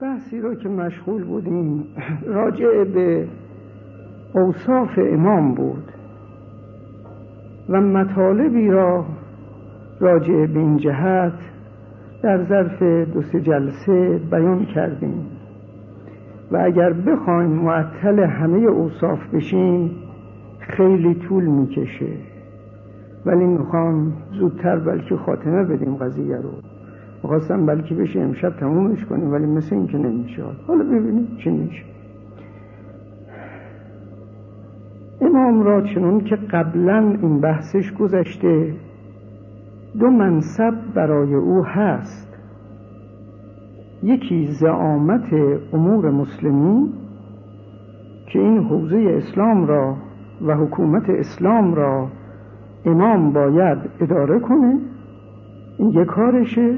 بحثی رو که مشغول بودیم راجع به اوصاف امام بود و مطالبی را راجع به این جهت در ظرف دو سه جلسه بیان کردیم و اگر بخوایم معطل همه اوصاف بشیم خیلی طول می‌کشه. ولی می‌خوام زودتر بلکه خاتمه بدیم قضیه رو. می‌خواستم بلکه بشه امشب تمومش کنیم ولی مثل این که نمیشه. حالا ببینیم چی میشه. امام را چنون که قبلا این بحثش گذشته دو منصب برای او هست. یکی زعامت امور مسلمی که این حوزه اسلام را و حکومت اسلام را امام باید اداره کنه. این یک کارشه.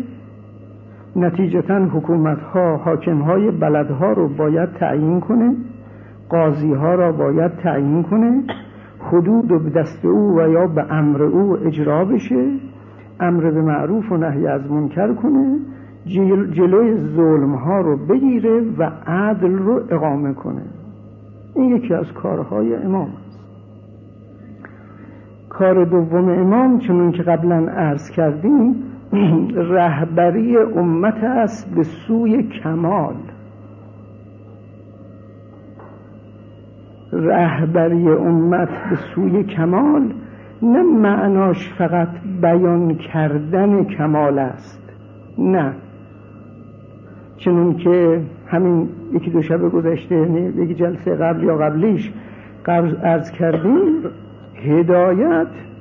نتیجتا حکومت ها حاکم های بلدها رو باید تعیین کنه قاضی ها را باید تعیین کنه حدود و به دست او و یا به امر او اجرا بشه امر به معروف و نهی از منکر کنه جلوی ظلم ها رو بگیره و عدل رو اقامه کنه. این یکی از کارهای امام است. کار دوم امام چون که قبلا عرض کردیم رهبری امت است به سوی کمال. رهبری امت به سوی کمال نه معناش فقط بیان کردن کمال است نه. چنون که همین یکی دو شب گذشته یعنی یکی جلسه قبل یا قبلیش قبل ارز کردیم هدایت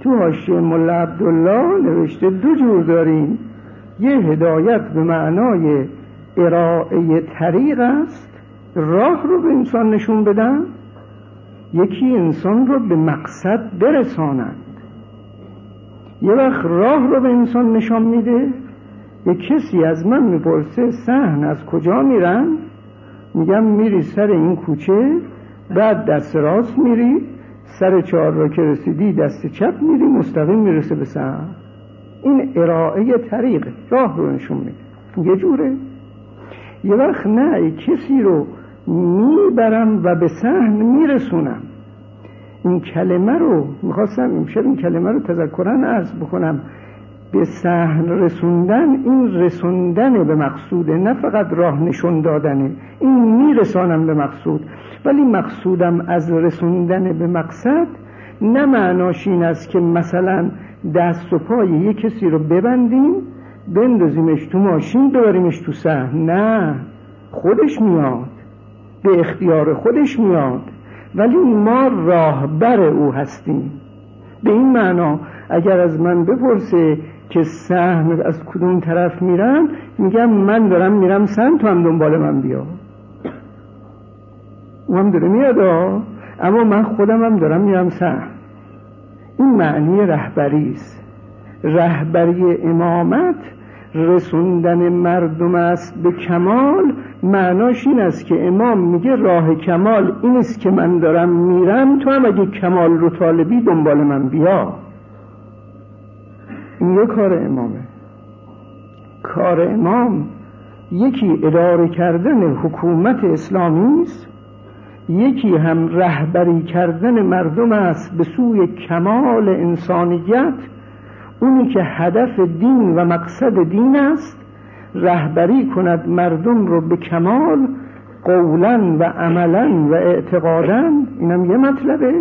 تو حاشیه ملا عبدالله نوشته دو جور داریم. یه هدایت به معنای ارائه طریق است راه رو به انسان نشون بدن. یکی انسان رو به مقصد برسانند. یه وقت راه رو به انسان نشان میده. یه کسی از من می‌پرسه سهن از کجا میرن؟ میگم میری سر این کوچه بعد دست راست میری. سر چهار را که رسیدی دست چپ میری مستقیم می‌رسه به سهن این ارائه طریق راه رو نشون میده. یه جوره. یه وقت نه کسی رو می‌برم و به سهن میرسونم. این کلمه رو می‌خواستم این کلمه رو تذکرن عرض بکنم. به سهن رسوندن این رسوندن به مقصوده نه فقط راه نشون دادنه این میرسانم به مقصود. ولی مقصودم از رسوندن به مقصد نه معناش این است که مثلا دست و پای یه کسی رو ببندیم بندازیمش تو ماشین ببریمش تو سهن نه خودش میاد. به اختیار خودش میاد. ولی ما راهبر او هستیم. به این معنا اگر از من بپرسه که سهم از کدوم طرف میرم میگم من دارم میرم سن تو هم دنبال من بیا. او هم داره میاد اما من خودم هم دارم میرم سهم. این معنی رهبری است. رهبری امامت رسوندن مردم است به کمال. معناش این است که امام میگه راه کمال این است که من دارم میرم تو هم اگه کمال رو طالبی دنبال من بیا. این یه کار امامه. کار امام یکی اداره کردن حکومت اسلامی است یکی هم رهبری کردن مردم است به سوی کمال انسانیت. اونی که هدف دین و مقصد دین است رهبری کند مردم رو به کمال قولا و عملا و اعتقادا. اینم یه مطلبه.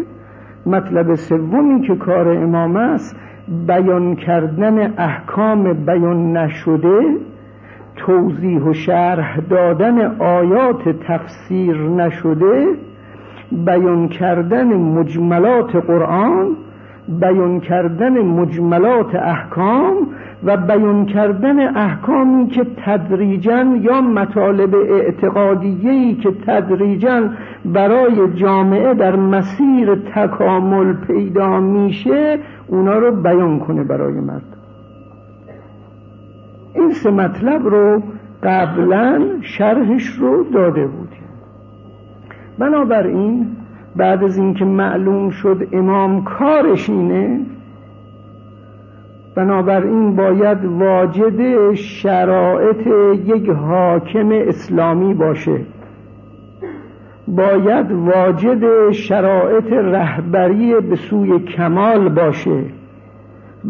مطلب سومی که کار امام است بیان کردن احکام بیان نشده توضیح و شرح دادن آیات تفسیر نشده بیان کردن مجملات قرآن بیان کردن مجملات احکام و بیان کردن احکامی که تدریجا یا مطالب اعتقادیهی که تدریجا برای جامعه در مسیر تکامل پیدا میشه اونا رو بیان کنه برای مردم این سه مطلب رو قبلا شرحش رو داده بودیم بنابراین بعد از اینکه معلوم شد امام کارش اینه بنابراین باید واجد شرایط یک حاکم اسلامی باشه. باید واجد شرایط رهبری به سوی کمال باشه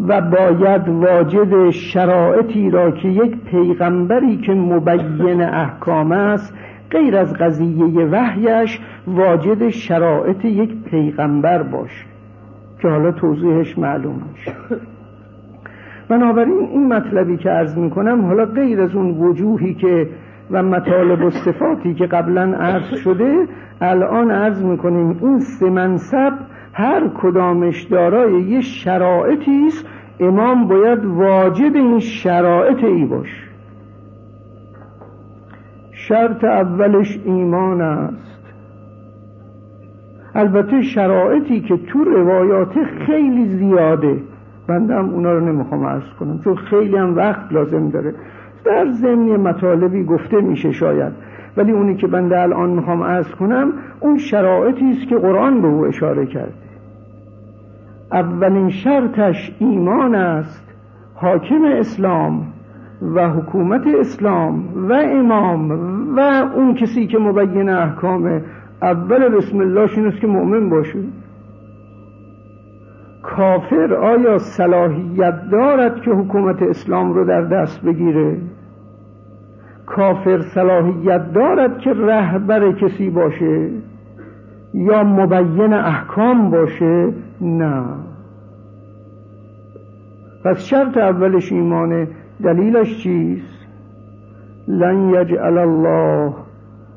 و باید واجد شرایطی را که یک پیغمبری که مبین احکام است غیر از قضیه وحیش واجد شرایط یک پیغمبر باشه. که حالا توضیحش معلوم میشه. بنابراین این مطلبی که عرض می‌کنم حالا غیر از اون وجوهی که و مطالب و صفاتی که قبلا عرض شده الان عرض می‌کنیم این سه منصب هر کدامش دارای یه شرایطی است امام باید واجد این شرایط ای باش شرط اولش ایمان است. البته شرایطی که تو روایات خیلی زیاده. بنده هم اونا رو نمی‌خوام عرض کنم. چون خیلی هم وقت لازم داره. در ضمن مطالبی گفته میشه شاید. ولی اونی که بنده الان می‌خوام عرض کنم اون شرایطی است که قرآن به او اشاره کرده. اولین شرطش ایمان است حاکم اسلام و حکومت اسلام و امام و اون کسی که مبین احکام اول بسم الله است که مؤمن باشه کافر آیا صلاحیت دارد که حکومت اسلام رو در دست بگیره؟ کافر صلاحیت دارد که رهبر کسی باشه یا مبین احکام باشه؟ نه. پس شرط اولش ایمانه دلیلش چیست؟ لن یجعل الله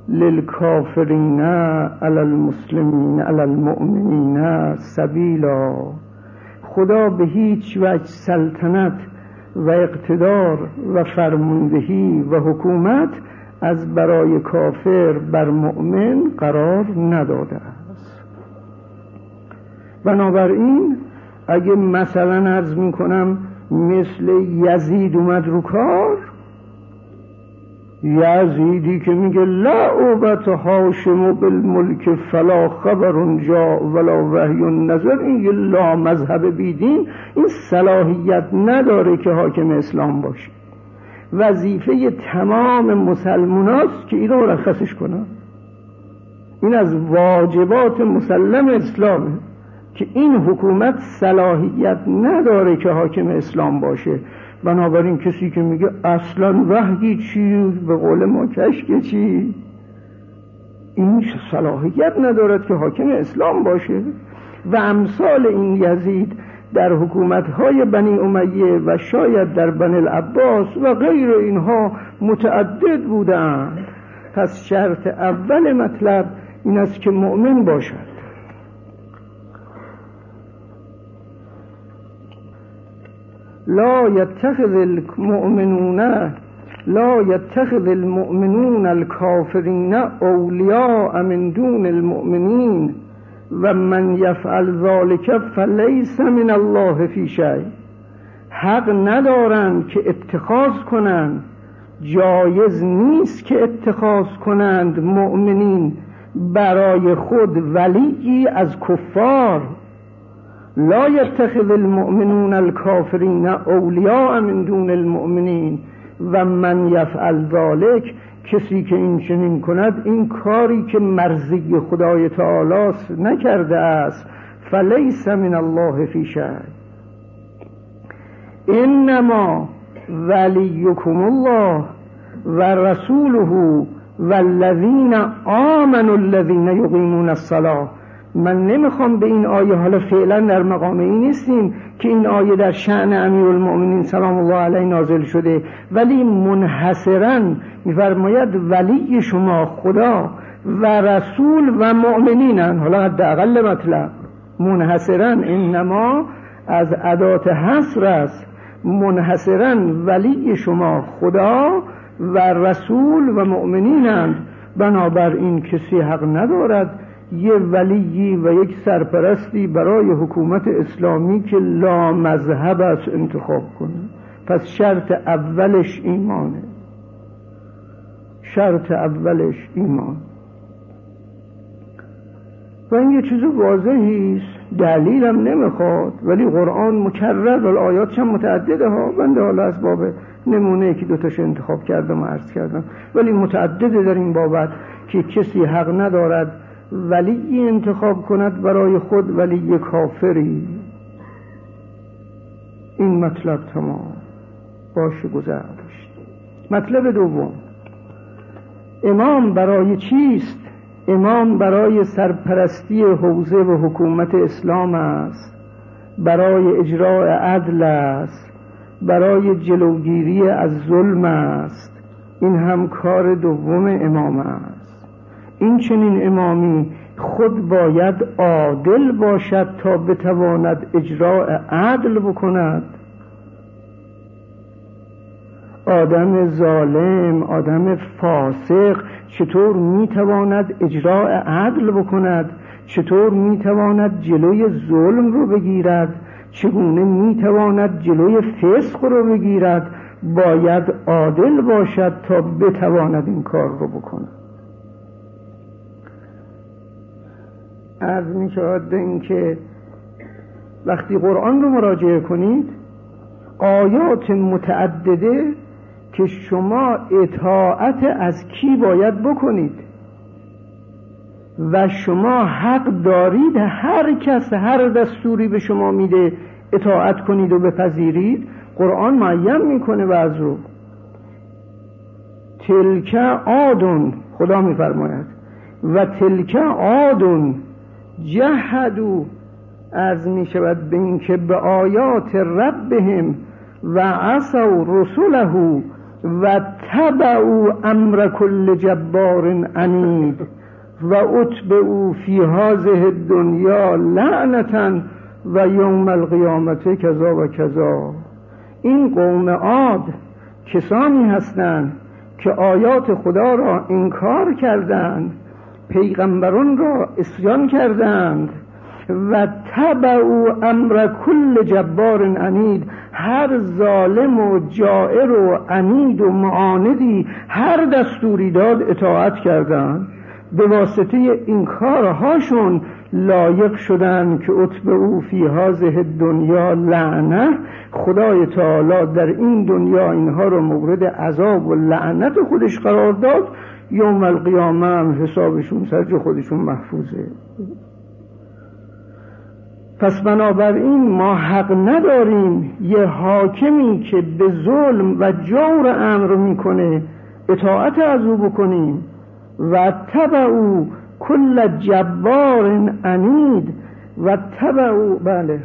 للکافرین علی المسلمین علی المؤمنین سبیلا. خدا به هیچ وجه سلطنت و اقتدار و فرماندهی و حکومت از برای کافر بر مؤمن قرار نداده است. بنابراین اگه مثلا ارز می کنم مثل یزید اومد رو کار یزیدی که میگه لا اوبت هاشم بالملک فلا خبر جا ولا وحی نظر. این یه لا مذهب بیدین. این صلاحیت نداره که حاکم اسلام باشه. وظیفه تمام مسلموناست که این مرخصش کنن. این از واجبات مسلم اسلامه که این حکومت صلاحیت نداره که حاکم اسلام باشه. بنابراین کسی که میگه اصلا وحی چی؟ به قول ما کشک چی؟ این صلاحیت ندارد که حاکم اسلام باشه. و امثال این یزید در حکومتهای بنی امیه و شاید در بنی العباس و غیر اینها متعدد بودند. پس شرط اول مطلب این است که مؤمن باشد. لا يتخذ المؤمنون لا يتخذ المؤمنون الكافرين اولیاء من دون المؤمنین. و من یفعل ذلك فلیس من الله فی شیء حق ندارند که اتخاذ کنند. جایز نیست که اتخاذ کنند مؤمنین. برای خود ولیی از کفار. لا يتخذ المؤمنون الكافرين اولیاء من دون المؤمنین. و من یفعل ذلك کسی که این چنین کند این کاری که مرزی خدای تعالی نکرده است. فلیس من الله فی شر انما ولیکم الله و رسوله والذین آمنوا الذین یقیمون الصلاه من نمی‌خوام به این آیه حالا فعلا در مقام این نیستیم که این آیه در شعن امیر المؤمنین سلام الله علیه نازل شده. ولی منحصرا میفرماید ولی شما خدا و رسول و مؤمنینن. حالا حداقل مطلب. منحصرا انما از عدات حصر است. منحصرا ولی شما خدا و رسول و مؤمنینند بنابراین کسی حق ندارد یه ولیی و یک سرپرستی برای حکومت اسلامی که لا مذهب است انتخاب کنه. پس شرط اولش ایمانه. شرط اولش ایمان. و این یه چیز واضحی است. دلیلم نمی‌خواد ولی قرآن مکرر و آیات هم متعدده ها. بنده حالا از باب نمونه که دوتاش انتخاب کردم و عرض کردم. ولی متعدده در این بابت که کسی حق ندارد ولی انتخاب کند برای خود ولی کافری. این مطلب تمام. باشه گذشت مطلب دوم. امام برای چیست؟ امام برای سرپرستی حوزه و حکومت اسلام است. برای اجراع عدل است. برای جلوگیری از ظلم است. این هم کار دوم امام است. این چنین امامی خود باید عادل باشد تا بتواند اجراع عدل بکند. آدم ظالم آدم فاسق چطور می‌تواند اجراع عدل بکند؟ چطور می‌تواند جلوی ظلم رو بگیرد؟ چگونه می‌تواند جلوی فسق رو بگیرد؟ باید عادل باشد تا بتواند این کار رو بکند. از می شود اینکه وقتی قرآن رو مراجعه کنید آیات متعدده که شما اطاعت از کی باید بکنید؟ و شما حق دارید هر کس هر دستوری به شما میده اطاعت کنید و بپذیرید قرآن معیم می‌کنه از رو. تلک آدون خدا میفرماید. و تلک آدون جهدو از می شود به اینکه به آیات ربهم و عصوا رسوله و تبعوا امر کل جبار عنید و اتبعوا فی هذه دنیا لعنتا و یوم القیامت کذا و کذا. این قوم عاد کسانی هستند که آیات خدا را انکار کردند پیغمبران را اسیان کردند و تبعو امر کل جبار عنید هر ظالم و جائر و عنید و معاندی هر دستوری داد اطاعت کردند. به واسطه این کارهاشون لایق شدن که اطبع او فی هذه دنیا لعنه. خدای تعالی در این دنیا اینها رو مورد عذاب و لعنت خودش قرار داد. یوم القیامه هم حسابشون سرج خودشون محفوظه. پس بنابراین ما حق نداریم یه حاکمی که به ظلم و جور امر می‌کنه اطاعت از او بکنیم. و او کل جبار انید. و او بله.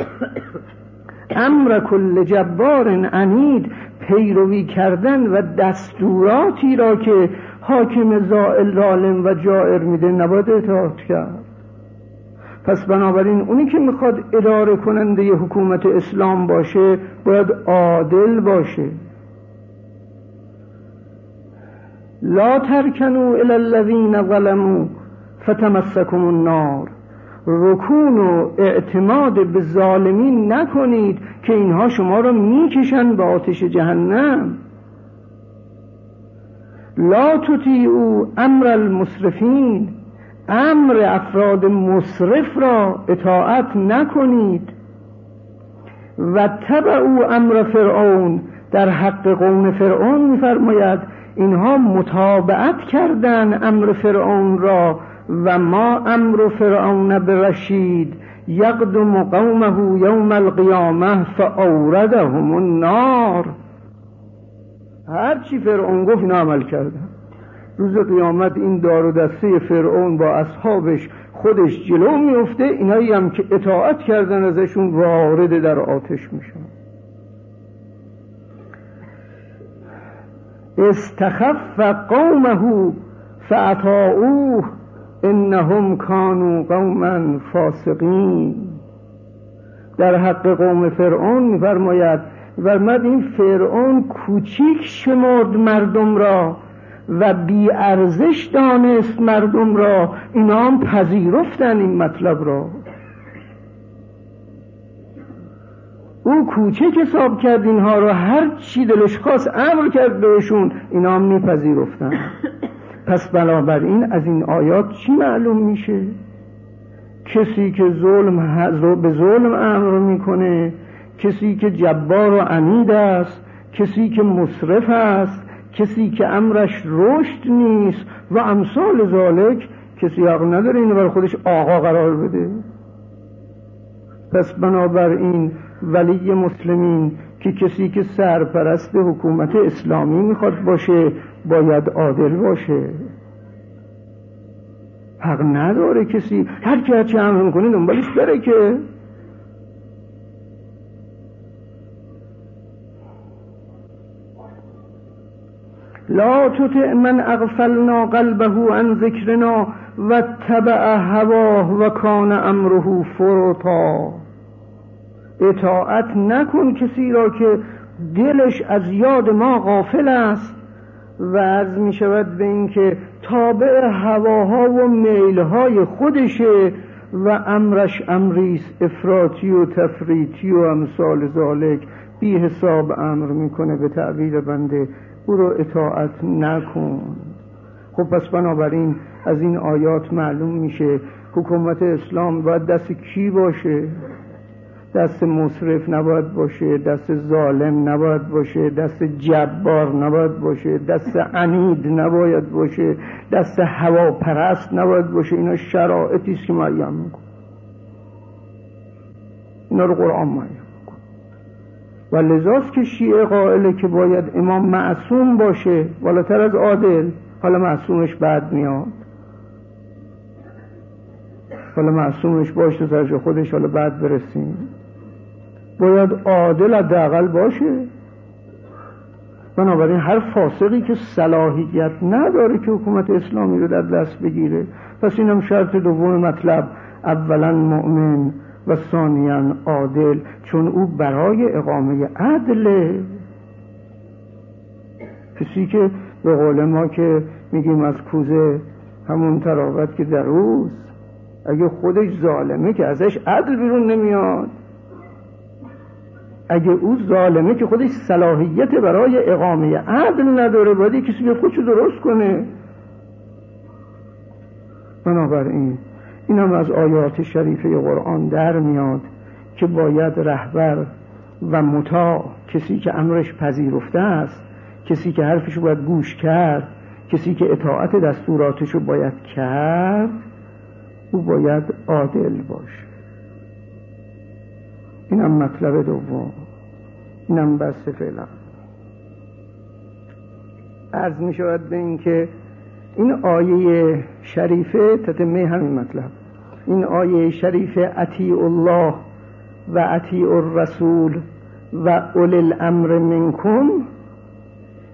امر کل جبار انید پیروی کردن و دستوراتی را که حاکم زائل ظالم و جائر میده نباید اطاعت کرد. پس بنابراین اونی که می‌خواد اداره کننده ی حکومت اسلام باشه باید عادل باشه. لا ترکنو الى الذین ظلموا فتمسکم النار. رکون و اعتماد به ظالمین نکنید که اینها شما را می‌کشن به آتش جهنم. لا تطیعو امر المصرفین امر افراد مصرف را اطاعت نکنید. و او امر فرعون. در حق قوم فرعون میفرماید اینها متابعت کردن امر فرعون را و ما امر فرعون برشید. یقدم قومه یوم القیامه فاوردهم النار. هرچی فرعون گفت عمل کردن روز قیامت این دار و دسته فرعون با اصحابش خودش جلو میفته اینایی هم که اطاعت کردن ازشون وارد در آتش میشن. استخف قومه فعطاؤوه انهم کانوا قوما فاسقین. در حق قوم فرعون میفرماید فرمد این فرعون کوچیک شمرد مردم را و بی ارزش دانست مردم را. اینا هم پذیرفتن این مطلب را. او کوچک حساب کرد اینها را. هر چی دلش خواست امر کرد بهشون. اینا هم میپذیرفتن. پس بنابراین از این آیات چی معلوم میشه؟ کسی که ظلم به ظلم امر می‌کنه کسی که جبار و عنید است کسی که مصرف است کسی که امرش رشد نیست و امثال ذالک کسی حق نداره اینو بر خودش آقا قرار بده. پس بنابراین ولی مسلمین که کسی که سرپرست حکومت اسلامی می‌خواد باشه باید عادل باشه. حق نداره کسی. هر کی هرچی امر می‌کنه دنبالش بره که. لا تطع من اغفلنا قلبه عن ذکرنا و تبع هواه و کان امره فرطا. اطاعت نکن کسی را که دلش از یاد ما غافل است. و از می شود به اینکه تابع هواها و میلهای خودشه و امرش امریست افراطی و تفریطی و امثال ذالک بی حساب امر می‌کنه به تعبیر بنده. او رو اطاعت نکن. خب پس بنابراین از این آیات معلوم میشه حکومت اسلام باید دست کی باشه؟ دست مصرف نباید باشه دست ظالم نباید باشه دست جبار نباید باشه دست عنید نباید باشه دست هواپرست نباید باشه. اینا شرایطی است که معین میکن اینا رو قرآن معین. و لذاست که شیعه قائله که باید امام معصوم باشه والاتر از عادل. حالا معصومش بعد میاد. حالا معصومش باشه تا خودش حالا بعد برسیم. باید عادل حداقل باشه. بنابراین هر فاسقی که صلاحیت نداره که حکومت اسلامی رو در دست بگیره. پس اینم شرط دوم مطلب. اولا مؤمن و ثانیا عادل چون او برای اقامه عدل. کسی که به قول ما که میگیم از کوزه همون تراوت که در روز اگه خودش ظالمه که ازش عدل بیرون نمیاد. اگه او ظالمه که خودش صلاحیت برای اقامه عدل نداره باید کسی به خودشو درست کنه. بنابراین این هم از آیات شریفه قرآن در میاد که باید رهبر و مطاع کسی که امرش پذیرفته است کسی که حرفشو باید گوش کرد کسی که اطاعت دستوراتشو باید کرد او باید عادل باشه. اینم مطلب دوم. اینم بس فعلا عرض می شود به این که این آیه شریفه تتمه همین مطلب. این آیه شریفه اطیع الله و اطیع الرسول و اول الامر منکم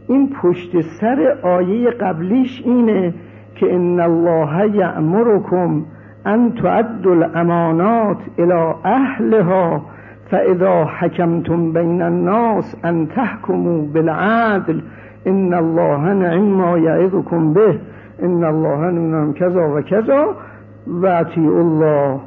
این پشت سر آیه قبلیش اینه که ان الله یأمرکم ان تعدوا الامانات الى اهلها فاذا حکمتم بین الناس ان تحکموا بالعدل ان الله نعم ما به. ان الله نعم کذا و کذا و الله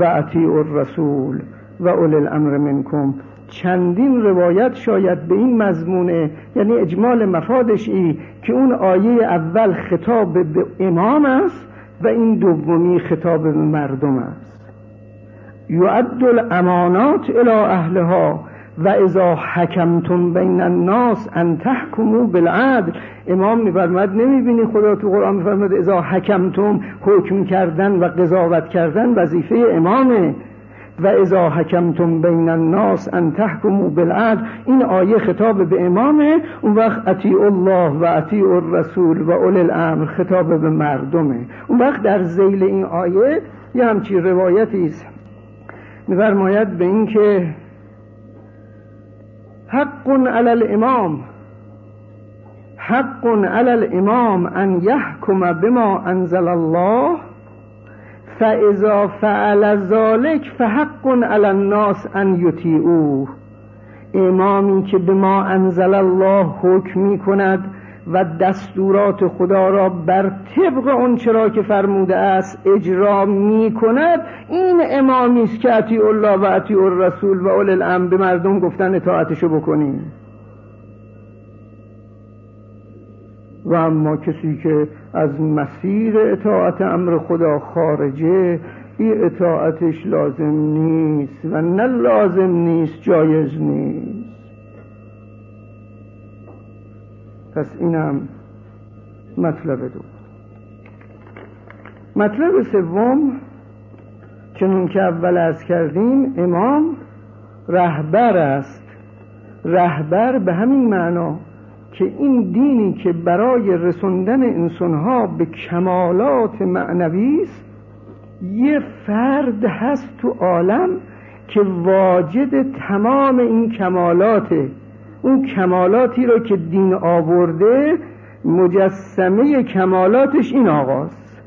و الرسول و اول الامر منکم چندین روایت شاید به این مضمونه یعنی اجمال مفادش ای که اون آیه اول خطاب به امام است و این دومی خطاب به مردم است. یعد الامانات الى اهلها. و اذا حکمتم بین الناس ان تحکمو بالعدل امام میفرماد نمی‌بینی خدا تو قرآن میفرماد اذا حکمتم حکم کردن و قضاوت کردن وظیفه امامه. و اذا حکمتم بین الناس ان تحکمو بالعدل این آیه خطاب به امامه. اون وقت اطیع الله و اطیع الرسول و اول الامر خطاب به مردمه. اون وقت در زیل این آیه یه همچی روایتی است. میفرماید به اینکه حق علی الامام. حق علی الامام ان یحکم بما انزل الله فاذا فعل ذلك فحق علی الناس ان یطیعوه. امامی که به ما انزل الله حکم می کند و دستورات خدا را بر طبق اون چرا که فرموده است اجرا می کند این امامی است که اطیع الله و اطیع الرسول و اول الامر به مردم گفتن اطاعتشو بکنیم. و اما کسی که از مسیر اطاعت امر خدا خارجه بی اطاعتش لازم نیست و نه لازم نیست جایز نیست. پس اینم مطلب دو. مطلب سوم چنون که اول از کردیم امام رهبر است. رهبر به همین معنا که این دینی که برای رسوندن انسانها به کمالات معنوی است یه فرد هست تو عالم که واجد تمام این کمالاته اون کمالاتی رو که دین آورده مجسمه کمالاتش این آقاست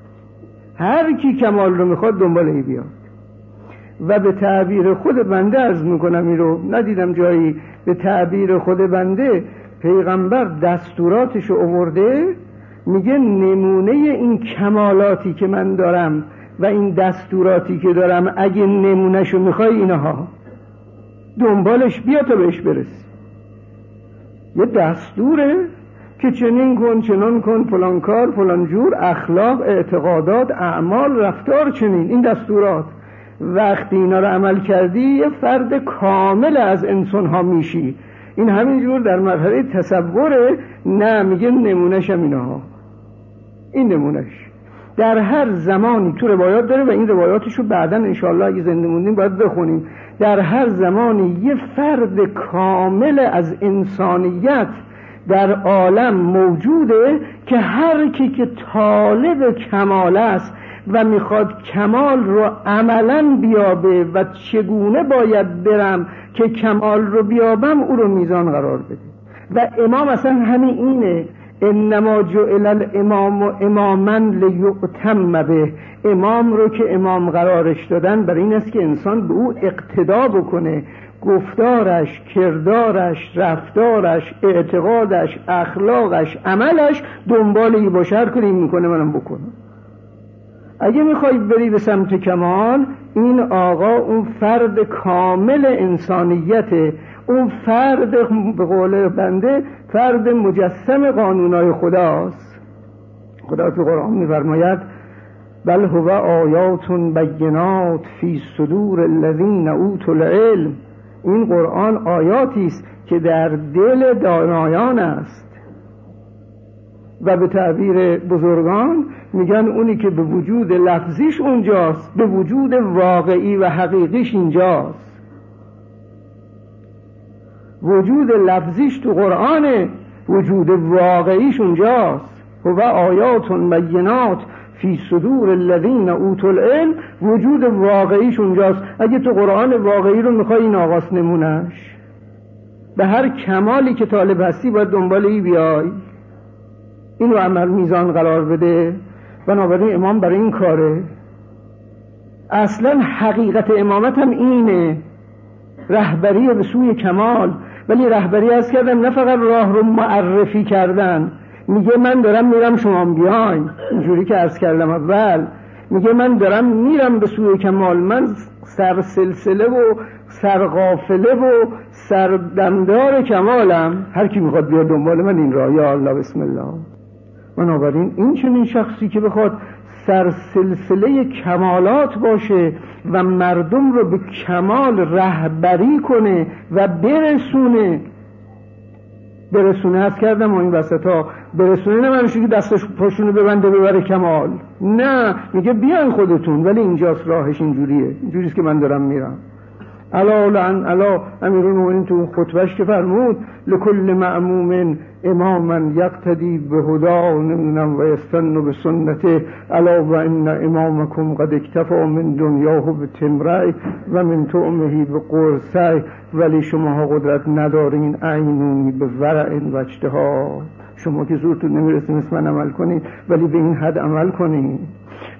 هر کی کمال رو می‌خواد دنبال ای بیاد. و به تعبیر خود بنده از می‌کنم این رو. ندیدم جایی به تعبیر خود بنده پیغمبر دستوراتش رو اوورده میگه نمونه این کمالاتی که من دارم و این دستوراتی که دارم اگه نمونهشو می‌خوای اینها دنبالش بیا تا بهش برسی. یه دستوره که چنین کن چنان کن فلان کار فلان جور اخلاق اعتقادات اعمال رفتار چنین این دستورات. وقتی اینا رو عمل کردی یه فرد کامل از انسان ها میشی. این همینجور در مرحله تصوره. نه میگه نمونهش هم اینها. این نمونهش. در هر زمانی تو روایات داره و این روایاتش رو بعدا انشاءالله اگه زنده موندیم باید بخونیم. در هر زمانی یه فرد کامل از انسانیت در عالم موجوده که هر کی که طالب کمال است و می‌خواد کمال رو عملا بیابه و چگونه باید برم که کمال رو بیابم او رو میزان قرار بده. و امام اصلا همین اینه. انما جعل الامام و امامن لیعتم به. امام رو که امام قرارش دادن برای این است که انسان به او اقتدا بکنه. گفتارش کردارش رفتارش اعتقادش اخلاقش عملش دنبال ای باشر کنیم می‌کنه منم بکنم. اگه می‌خوای بری به سمت کمال این آقا اون فرد کامل انسانیت اون فرد به قول بنده فرد مجسم قانونای خداست. خدا تو قرآن میفرماید بل هو آیات بینات فی صدور الذین اوتوا العلم. این قرآن آیاتی است که در دل دانایان است. و به تعبیر بزرگان میگن اونی که به وجود لفظیش اونجاست به وجود واقعی و حقیقیش اینجاست. وجود لفظیش تو قرآن وجود واقعیش اونجاست. و آیات بینات فی صدور الذین اوتوا العلم وجود واقعیش اونجاست. اگه تو قرآن واقعی رو می‌خوای این آغاز نمونش به هر کمالی که طالب هستی باید دنبال ای بیای. این رو عمل میزان قرار بده. بنابراین امام برای این کاره. اصلا حقیقت امامت هم اینه. رهبری به سوی کمال. ولی رهبری از کردم نه فقط راه رو معرفی کردن. میگه من دارم میرم شما بیاین. اینجوری که عرض کردم اول. میگه من دارم میرم به سوی کمال. من سر سلسله و سرقافله و سردمدار کمالم. هر کی می‌خواد بیاد دنبال من این راه. یا الله بسم الله. بنابراین این چنین شخصی که بخواد سرسلسله کمالات باشه و مردم رو به کمال رهبری کنه و برسونه. برسونه هست کردم و این وسط ها. برسونه نمیشه که دستش پاشونو ببنده ببره کمال. نه میگه بیان خودتون ولی اینجاست راهش اینجوریه. اینجوریست که من دارم میرم. الا لعن الا امیر المؤمنین تو خطبش که فرمود لکل معموم اماما یقتدی به هدا نمی‌دونم و یستن به سنته. الا و ان امامکم قد اکتفا من دنیاه به تمرعی و من تعمهی به قرصی ولی شما قدرت ندارین عینونی به ورع اجتهاد شما که زورتون نمی‌رسه مثل من عمل کنید ولی به این حد عمل کنید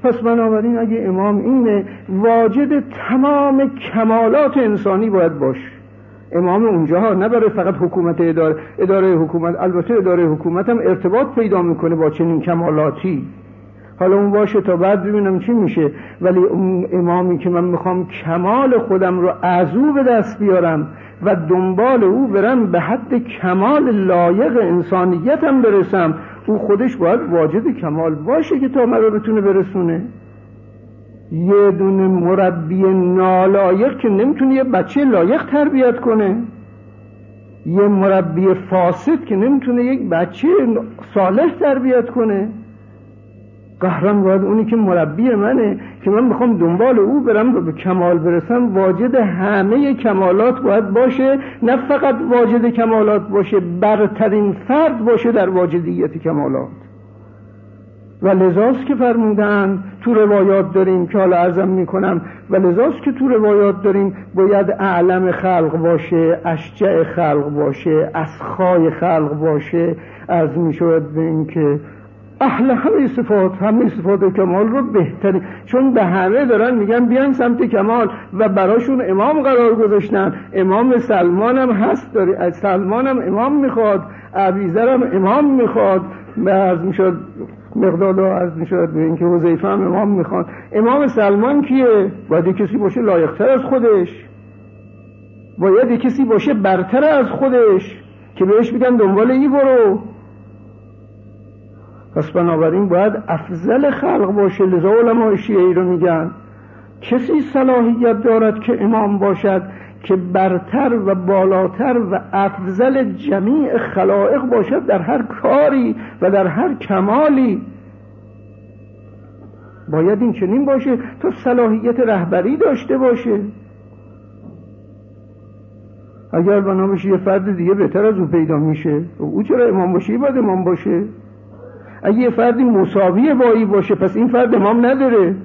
پس بنابراین اگه امام اینه واجد تمام کمالات انسانی باید باش امام اونجا نه برای فقط حکومت اداره, اداره حکومت البته اداره حکومت هم ارتباط پیدا می‌کنه با چنین کمالاتی. حالا اون باشه تا بعد ببینم چی میشه. ولی اون امامی که من می‌خوام کمال خودم رو از او به دست بیارم و دنبال او برم به حد کمال لایق انسانیتم برسم او خودش باید واجد کمال باشه که تا مرا بتونه برسونه. یه دونه مربی نالایق که نمی‌تونه یه بچه لایق تربیت کنه. یه مربی فاسد که نمی‌تونه یک بچه صالح تربیت کنه. قهران باید اونی که مربی منه که من می‌خوام دنبال او برم و به کمال برسم واجد همه کمالات باید باشه. نه فقط واجد کمالات باشه برترین فرد باشه در واجدیت کمالات. و لذاست که فرمودن تو روایات داریم که حالا ارزم می‌کنم و لذاست که تو روایات داریم باید اعلم خلق باشه اشجع خلق باشه اسخای خلق باشه. از می‌شود به این که اهل همه صفات همه صفات کمال رو بهتری چون به همه دارن میگن بیان سمت کمال و براشون امام قرار گذاشتن. امام سلمان هم هست داری از سلمان هم امام می‌خواد عبیزر هم امام می‌خواد. از می‌شد مقداد از می‌شد به اینکه حذیفه هم امام می‌خواد امام سلمان کیه؟ باید کسی باشه لایقتر از خودش. باید کسی باشه برتر از خودش. که بهش بگن دنبال ای برو. پس بنابراین باید افضل خلق باشه. لذا علماء شیعی رو میگن. کسی صلاحیت دارد که امام باشد که برتر و بالاتر و افضل جمیع خلائق باشد در هر کاری و در هر کمالی. باید این چنین باشه تا صلاحیت رهبری داشته باشه. اگر بنا یه فرد دیگه بهتر از او پیدا میشه او چرا امام باشه؟ باید امام باشه. اگه یه فردی مساوی با باشه پس این فرد امام نداره.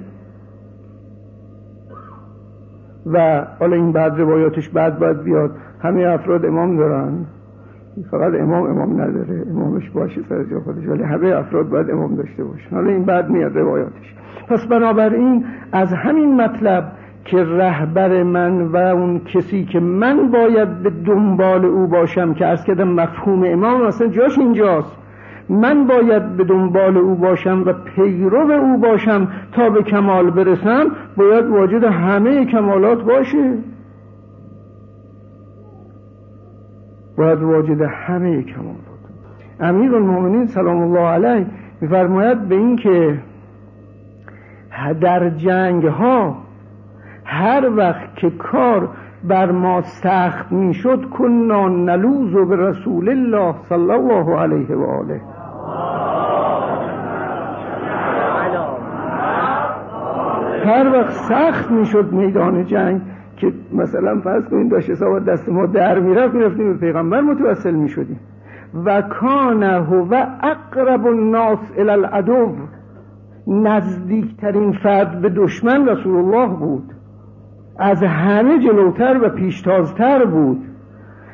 و حالا این بعد روایاتش بعد باید بیاد. همه افراد امام دارن. فقط امام امام نداره. امامش باشه سر جا خودش ولی همه افراد باید امام داشته باشه حالا این بعد میاد روایاتش. پس بنابراین از همین مطلب که رهبر من و اون کسی که من باید به دنبال او باشم که از کردم مفهوم امام اصلا جاش اینجاست. من باید به دنبال او باشم و پیرو او باشم تا به کمال برسم باید واجد همه کمالات باشه. باید واجد همه کمالات. امیر المؤمنین سلام الله علیه میفرماید به این که در جنگ ها هر وقت که کار بر ما سخت می‌شد کنا نلوز و به رسول الله صلی الله علیه و آله. هر وقت سخت می‌شد میدان جنگ که مثلا فرض کنید داشت حساب دست ما در می‌رفت می‌رفتیم به پیغمبر متوسل می‌شدیم. و کانه و اقرب الناس الى العدو. نزدیکترین فرد به دشمن رسول الله بود. از همه جلوتر و پیشتازتر بود.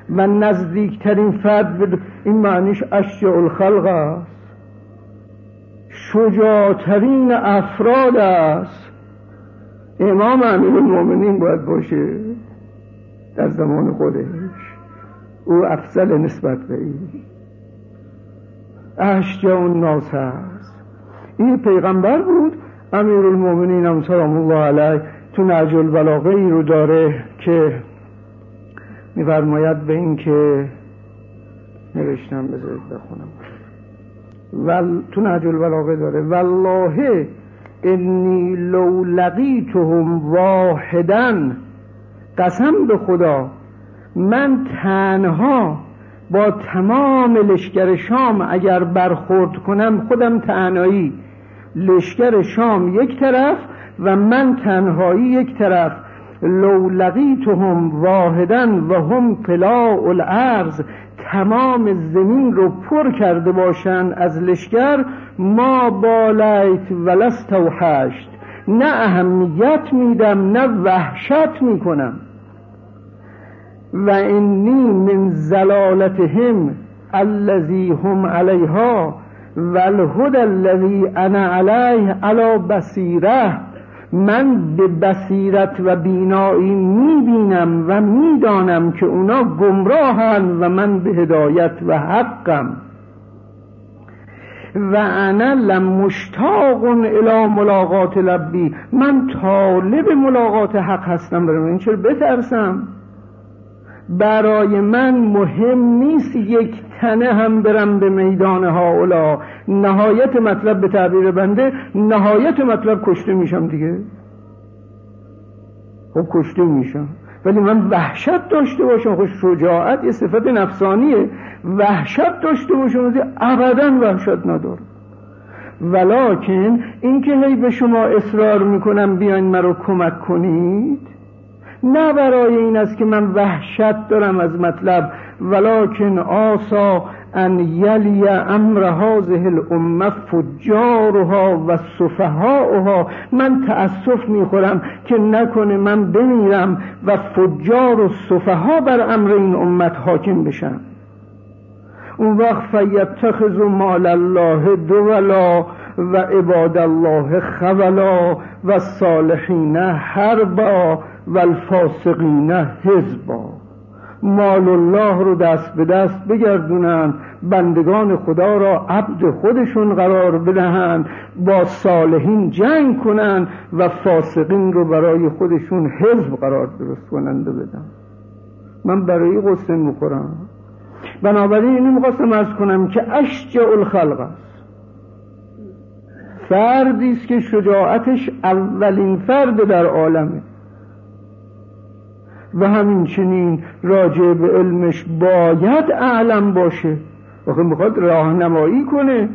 و نزدیکترین فرد به این معنیش اشجع الخلق است. شجاعترین افراد است. امام امیر المومنین باید باشه در زمان خودش. او افضل نسبت به این. اشجع الناس است این پیغمبر بود امیر المومنین هم سلام الله علیه تو نهج البلاغه ای رو داره که میفرماید به این که نوشتم بذارید بخونم. ول تو نهج البلاغه داره. والله انی لو لقیتهم واحدن قسم به خدا من تنها با تمام لشکر شام اگر برخورد کنم خودم تنهایی. لشکر شام یک طرف و من تنهایی یک طرف. لو لقیتهم واحدن و هم قلاع الارض. تمام زمین رو پر کرده باشند از لشکر ما بالیت ولست و حشت. نه اهمیت میدم نه وحشت می‌کنم. و اینی من زلالتهم الذی هم علیها و الهدى الذی انا علیه علی بصیره. من به بصیرت و بینایی می‌بینم و می‌دانم که اونا گمراهن و من به هدایت و حقم. و انا لمشتاق الى ملاقات لبی من طالب ملاقات حق هستم برای این چرا بترسم؟ برای من مهم نیست یک تنه هم برم به میدان اولا نهایت مطلب به تعبیر بنده نهایت مطلب کشته میشم دیگه. خب کشته میشم. ولی من وحشت داشته باشم. خب شجاعت یه صفت نفسانیه. وحشت داشته باشم. ابدا وحشت ندارم. ولکن اینکه هی به شما اصرار می‌کنم بیاین مرا کمک کنید نه برای این است که من وحشت دارم از مطلب ولکن آسا ان یلی امر هذه الامه فجارها و صفهاها من تأسف می‌خورم که نکنه من بمیرم و فجار و صفها بر امر این امت حاکم بشم. اون وقت فیتخذ مال الله دولا و عباد الله خولا و صالحین حربا. و الفاسقین حزبا مال الله رو دست به دست بگردونن بندگان خدا را عبد خودشون قرار بدهند با صالحین جنگ کنن و فاسقین رو برای خودشون حزب قرار درست کننده بدن. من برای قصه می‌خورم. بنابراین اینو می‌خواستم از کنم که اشجع الخلق است. فردی است که شجاعتش اولین فرد در عالمه. و همین چنین راجع به علمش باید اعلم باشه. آخه می‌خواد راهنمایی کنه.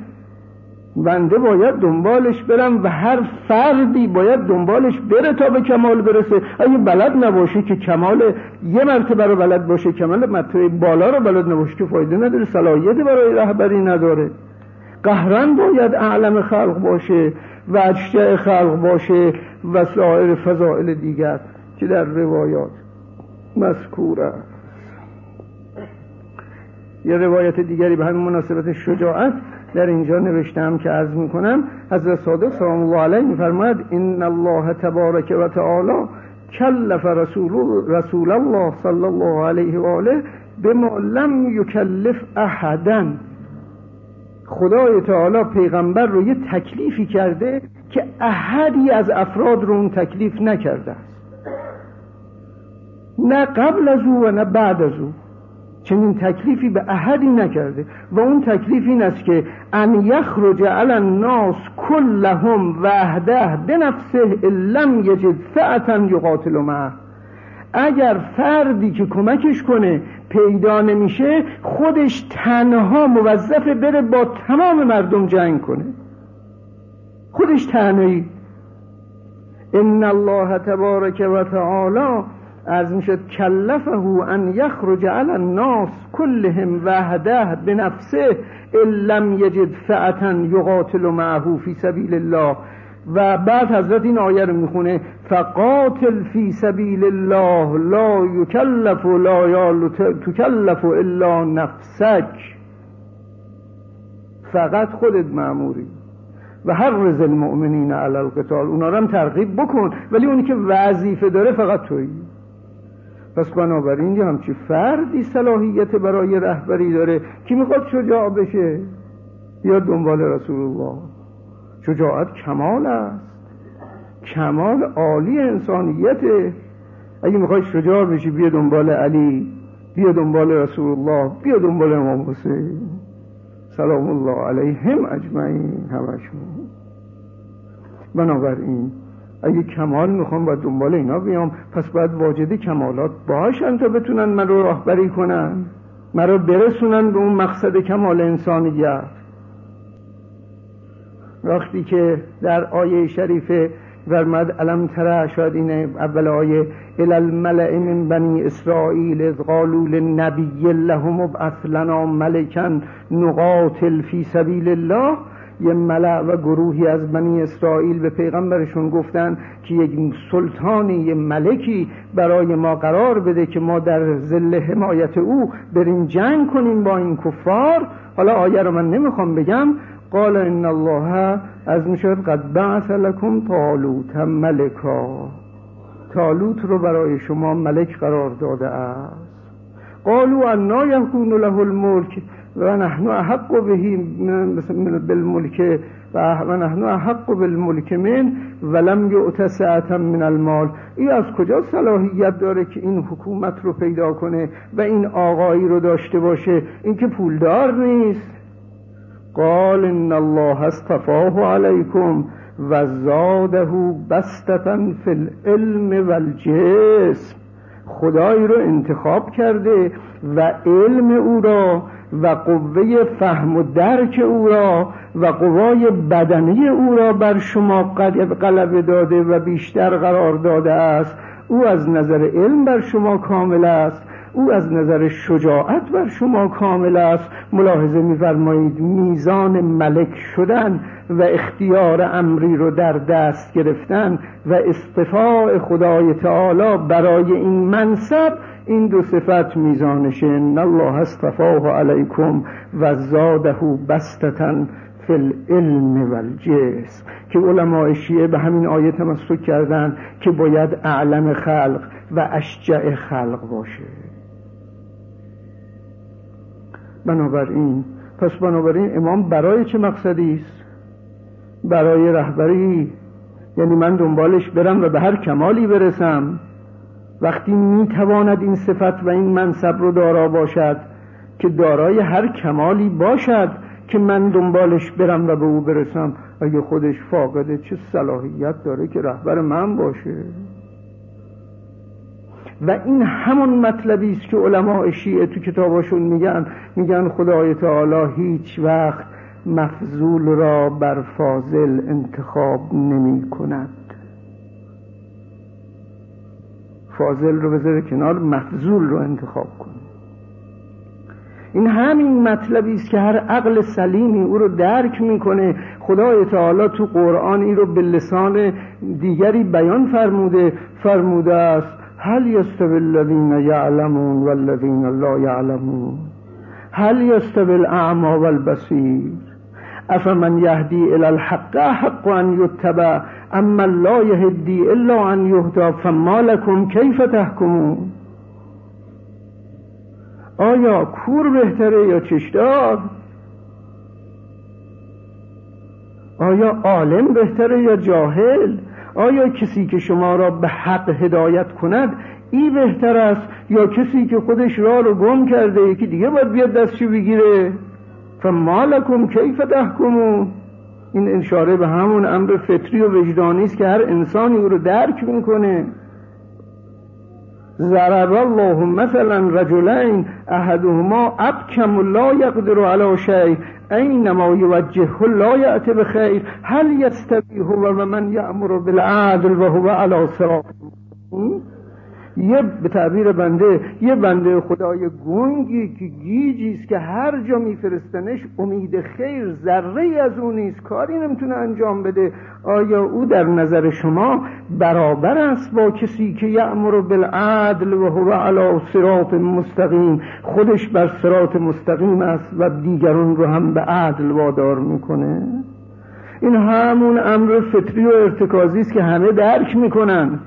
بنده باید دنبالش برم و هر فردی باید دنبالش بره تا به کمال برسه. اگه بلد نباشه که کمال یه مرتبه رو بلد باشه کمال مرتبه بالا رو بلد نباشه که فایده نداره صلاحیت برای رهبری نداره. قهرن باید اعلم خلق باشه و خلق باشه و سایر فضائل دیگر که در روایات مذکور است. یه روایت دیگری به همین مناسبت شجاعت در اینجا نوشتم که عرض می‌کنم حضرت صادق سلام الله علیه میفرماید ان الله تبارک و تعالی کلف رسول, رسول الله صلی الله علیه و آله بما لم یکلف احدا. خدای تعالی پیغمبر رو یه تکلیفی کرده که احدی از افراد رو اون تکلیف نکرده است. نه قبل از او و نه بعد از او. چنین تکلیفی به احدی نکرده. و اون تکلیف این است که ان یخرج علی الناس کلهم وحده بنفسه لم یجد فعتا یقاتل معه. اگر فردی که کمکش کنه پیدا نمیشه خودش تنها موظف بره با تمام مردم جنگ کنه. خودش تنهایی. ان الله تبارک و تعالی از می‌شد کلفه ان یخرج علی الناس کلهم وحده بنفسه ان لم یجد فعتا یقاتل معه فی سبیل الله. و بعد حضرت این آیه رو می‌خونه فقاتل فی سبیل الله لا یکلف لا یال تکلف الا نفسک. فقط خودت معموری و هر رز المؤمنین علی القتال اونا رو هم ترغیب بکن ولی اونی که وظیفه داره فقط تویی. پس بنابراین یه همچی فردی صلاحیت برای رهبری داره. که می‌خواد شجاع بشه؟ یا دنبال رسول الله شجاعت کمال است. کمال عالی انسانیته. اگه می‌خوای شجاع بشی بیا دنبال علی بیا دنبال رسول الله بیا دنبال امام حسین. سلام الله علیهم اجمعین. همشون. بنابراین اگه کمال می‌خوام باید دنبال اینا بیام. پس باید واجد کمالات باشن تا بتونن من رو راهبری کنن. من رو برسونن به اون مقصد کمال انسانیت. وقتی که در آیه شریفه فرمد علم تره شاید این اول آیه الملع من بنی اسرائیل از قالوا للنبی لهم ابعث لنا ملکا نقاتل فی سبیل الله یه ملع و گروهی از بنی اسرائیل به پیغمبرشون گفتن که یک سلطانی یه ملکی برای ما قرار بده که ما در زل حمایت او بریم جنگ کنیم با این کفار. حالا آیه رو من نمی‌خوام بگم. قال ان الله از می‌شد قد بعث لکم طالوت ملکا. طالوت رو برای شما ملک قرار داده است. قالوا انا یکون له الملک. و نحن احق بهی بالملک و نحن احق بالملک من ولم یؤت ساعتا من المال. این از کجا صلاحیت داره که این حکومت رو پیدا کنه و این آقایی رو داشته باشه؟ این که پولدار نیست. قال ان الله اصطفاه علیکم و زاده بستتن فی العلم و خدایی رو انتخاب کرده و علم او را و قوه فهم و درک او را و قوای بدنی او را بر شما غلبه داده و بیشتر قرار داده است. او از نظر علم بر شما کامل است. او از نظر شجاعت بر شما کامل است. ملاحظه میفرمایید میزان ملک شدن و اختیار امری رو در دست گرفتن و استفاع خدای تعالی برای این منصب این دو صفت میزانشه ان الله استفاه علیکم و زاده بستتن فی العلم و الجسم. که علماء شیعه به همین آیه تمسک کردن که باید اعلم خلق و اشجع خلق باشه. بنابراین پس بنابراین امام برای چه مقصدی است؟ برای رهبری یعنی من دنبالش برم و به هر کمالی برسم؟ وقتی می‌تواند این صفت و این منصب رو دارا باشد که دارای هر کمالی باشد که من دنبالش برم و به او برسم اگه خودش فاقده چه صلاحیت داره که رهبر من باشه؟ و این همون مطلبی است که علماء شیعه تو کتاباشون میگن. میگن خدای تعالی هیچ وقت مفضول را بر فاضل انتخاب نمی کند فاضل رو بذاره کنار مفضول رو انتخاب کنه این همین مطلبی است که هر عقل سلیمی او رو درک می‌کنه. خدای تعالی تو قرآن این رو به لسان دیگری بیان فرموده. فرموده است هل یستوی الذین یعلمون والذین لا یعلمون؟ هل یستوی الاعما والبصیر؟ افمن یهدی الى الحق حق ان یتبع؟ اما لا یهدی الا ان یهدا فما لکم کیف تحکمون؟ آیا کور بهتره یا چشدار؟ آیا عالم بهتره یا جاهل؟ آیا کسی که شما را به حق هدایت کند ای بهتر است یا کسی که خودش را رو گم کرده یکی دیگه باید بیاد دستشو بگیره؟ فمالکم کیف تحکمون؟ این اشاره به همون امر فطری و وجدانی است که هر انسانی او رو درک می‌کنه. ضرب الله مثلا رجلین احدهما ابکم لا یقدر علی شیء اینما یوجهه لا یأتی بخیر هل یستوی هو و من یأمر بالعدل و هو علی صراط. یه به تعبیر بنده یه بنده خدای گونگی که گیجی است که هر جا میفرستنش امید خیر ذره از اون نیست کاری نمی‌تونه انجام بده. آیا او در نظر شما برابر است با کسی که یأمر بالعدل و هو علی صراط مستقیم؟ خودش بر صراط مستقیم است و دیگران رو هم به عدل وادار می‌کنه. این همون امر فطری و ارتکازی است که همه درک می‌کنن.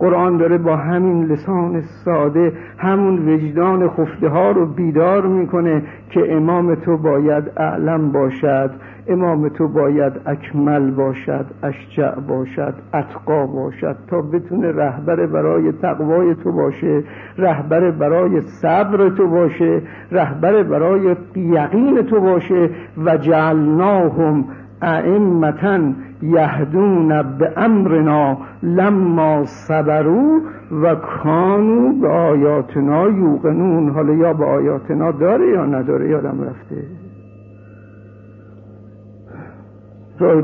قرآن داره با همین لسان ساده همون وجدان خفته ها رو بیدار می‌کنه که امام تو باید اعلم باشد امام تو باید اکمل باشد اشجع باشد اتقا باشد تا بتونه رهبر برای تقوای تو باشه رهبر برای صبر تو باشه رهبر برای یقین تو باشه. و جعلناهم ائمتا یهدون به امرنا لما صبرو و کانو به آیاتنا یوقنون. حالا یا به آیاتنا داره یا نداره یادم رفته.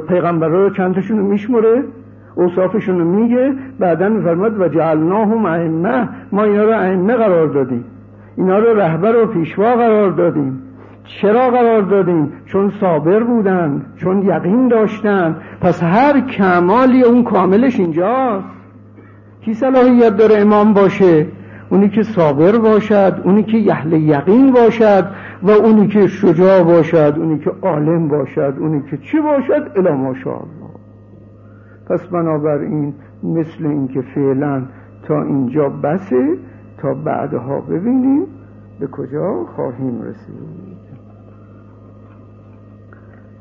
پیغمبر رو چندشون رو میشمره اوصافشون رو میگه بعدا میفرماد و جعلناهم ائمه. ما اینا رو ائمه قرار دادیم. اینا رو رهبر و پیشوا قرار دادیم. چرا قرار دادیم چون صابر بودن چون یقین داشتن. پس هر کمالی اون کاملش اینجاست. کی صلاحیت داره امام باشه؟ اونی که صابر باشد اونی که یحل یقین باشد و اونی که شجاع باشد اونی که عالم باشد اونی که چی باشد؟ الا ماشاءالله پس بنابراین مثل اینکه فعلا تا اینجا بسه تا بعدها ببینیم به کجا خواهیم رسید.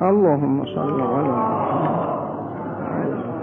اللهم صل على محمد.